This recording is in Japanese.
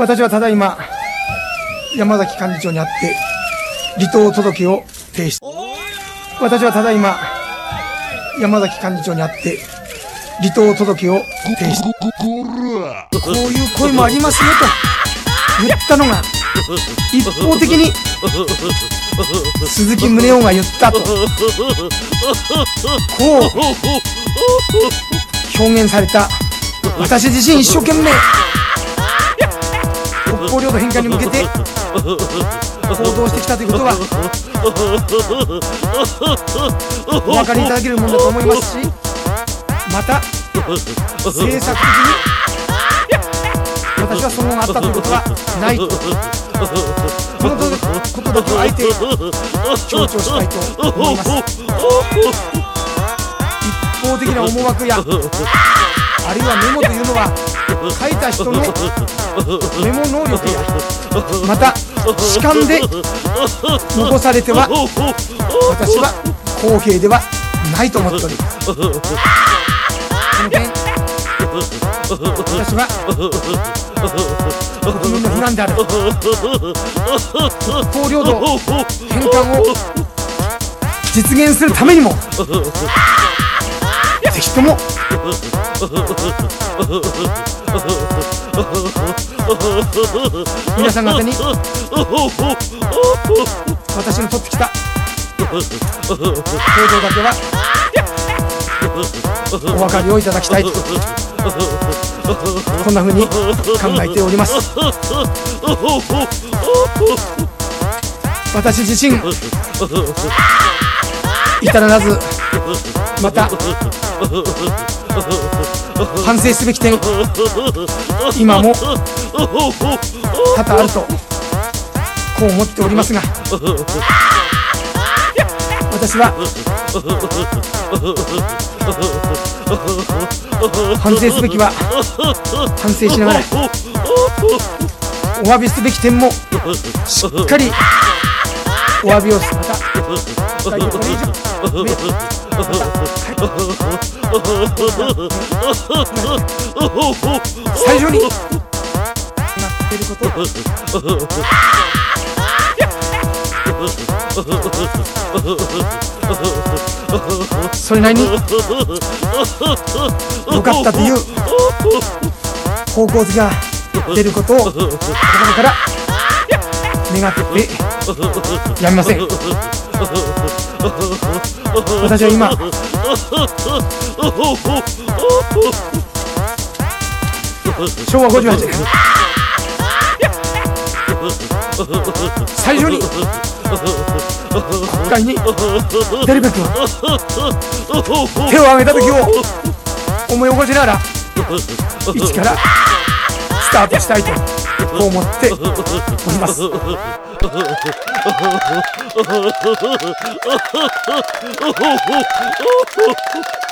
私はただいま、山崎幹事長に会って、離党届を提出。私はただいま、山崎幹事長に会って、離党届を提出。こういう声もありますよと言ったのが、一方的に鈴木宗男が言ったと、こう表現された私自身一生懸命北方領土返還に向けて行動してきたということはお分かりいただけるものだと思いますしまた政策的に私はその後があったということはないと。このことだけをあえて強調したいと思います。一方的な思惑やあるいはメモというのは書いた人のメモ能力やまた主観で残されては私は公平ではないと思っております。この点私は国民の不難である。北方領土返還を実現するためにもぜひとも。皆さん方に。私の取ってきた。行動だけは。お分かりをいただきたいと。こんな風に考えております。私自身。至らず。また。反省すべき点。今も。多々あると。こう思っておりますが。私は。反省すべきは。反省しながら。お詫びすべき点も。しっかり。お詫びをまたこれ以上ねまた。最初になってることそれなりに良かったという方向性が出ることを心から願ってやめません私は今。昭和58年最初に。国会に。出るべく手を挙げた時を。思い起こしながら。一から。スタートしたいと。こう思っております。